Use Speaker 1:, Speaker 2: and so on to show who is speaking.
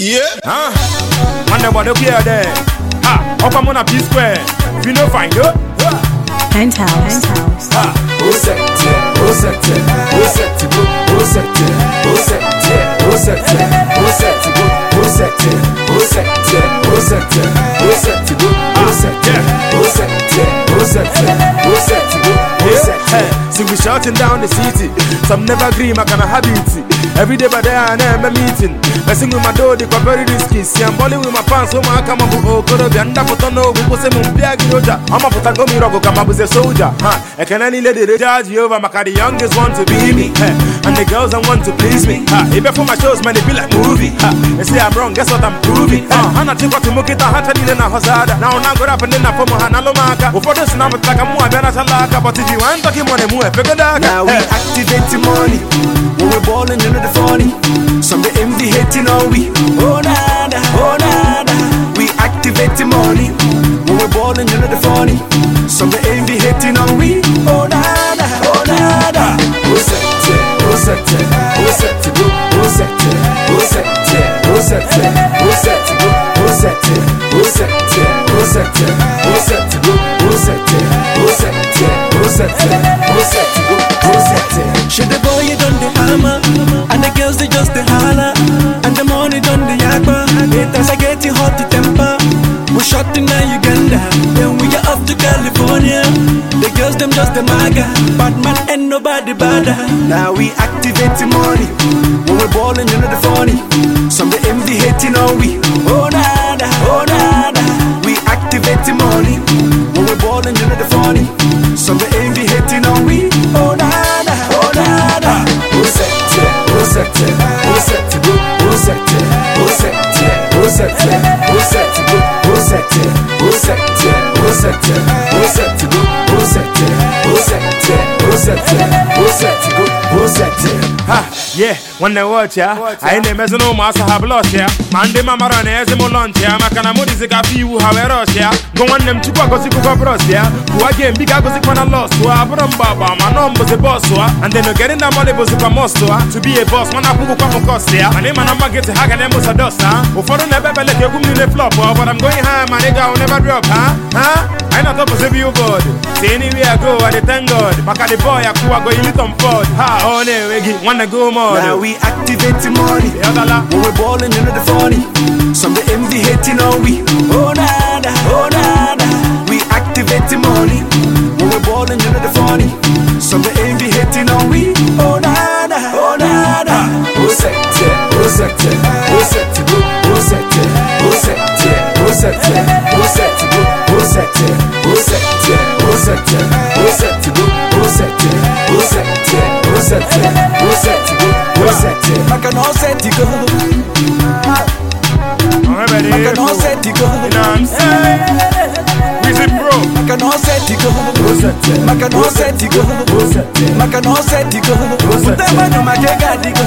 Speaker 1: Yeah.
Speaker 2: Huh? Man, the body here there. Ah, up I'm on a P square. If you no find it,
Speaker 3: Penthouse.
Speaker 2: ah,
Speaker 4: Osette, Osette, Osette, Osette, Osette, Osette, Osette, Osette, Osette, Osette, Osette, Osette, Osette, Osette,
Speaker 2: Hey, see we shouting down the city. Some never agree, my kind of habit. Every day by day I a meeting. Messing with my door, they quite very risky. See, I'm balling with my pants, so oh, my come up with oh, could oh, be under put on oh, no, we some big roja. I'm a gummy rock, come up with a soldier. I can any lady they judge you over, my car, the youngest want to be me. And the girls that want to please me. Huh? Even for my shows, man, they be like movie. Huh? They say I'm wrong, guess what I'm proving. Uh, I'm not take what to mock it, I had to need a hosada. Now, now, go up and then I form a hanalomaka. Before this, now, it's like I'm more than a salaka. But if you want talking money, move, figure that.
Speaker 4: Now we activate the money when we're balling, you know the funny. Some they envy hating on we. Oh ti na wí. Ó dáadáa, ó dáadáa. Ó sẹ̀tẹ̀, ó sẹ̀tẹ̀, ó sẹ̀tẹ̀ bó. Ó sẹ̀tẹ̀, ó sẹ̀tẹ̀, ó sẹ̀tẹ̀, ó sẹ̀tẹ̀ bó. Ó sẹ̀tẹ̀, ó sẹ̀tẹ̀, ó sẹ̀tẹ̀, ó sẹ̀tẹ̀ bó. Ó sẹ̀tẹ̀, ó. Them just the maga, bad man ain't nobody better. Now we activate the money, when we ballin' you know the funny. Some they envy hating on we. Oh nada, oh nada. We activate the money, when we ballin' you know the funny. Some they envy hating on we. Você, Rosette, Rosette,
Speaker 2: ha! Yeah, when they watch ya anyị na-emezi no ụmụ asa ha blọch ya ma ndị mamara na ezi m lọnch ya maka na mụ dịzika afọ iwu ha were rọch ya gụ nwanne m chukwu agozikwa brọs ya pụwa gị mbi ga-agozikwa na lọs tụa abụrụ mgba agba ma nọ mbụzi boss ha and then ogere na mọlị bụzikwa mọs tụa to be a boss mana akwụkwọkwa m kọs ya mana ịma na mma gị ha ga na-emusa dos ha ụfọdụ na-ebe beleta egwu m niile flọp ọ gwara m gị onye ha mana ị ga-ahụ nebe drọp ha ha anyị na-atọpụzi billboard see anywhere I go I thank God. Maka the boy akwụwago ilitom Ford. ha oh, ọ way, wanna go more? More.
Speaker 4: Now we activate the money. When we're ballin', you know the funny. Some they envy hating on we. Oh nada, oh nada. We activate the money. When we're ballin', you know the funny. Some they envy hating on we. Oh nada, oh nada. Osette, Osette, Osette, Osette, Osette, Osette, Osette, Osette, Osette, Osette, Osette, Osette, Osette, Osette, Osette, makanosetiko makanosetiko utemanyuma kekadiko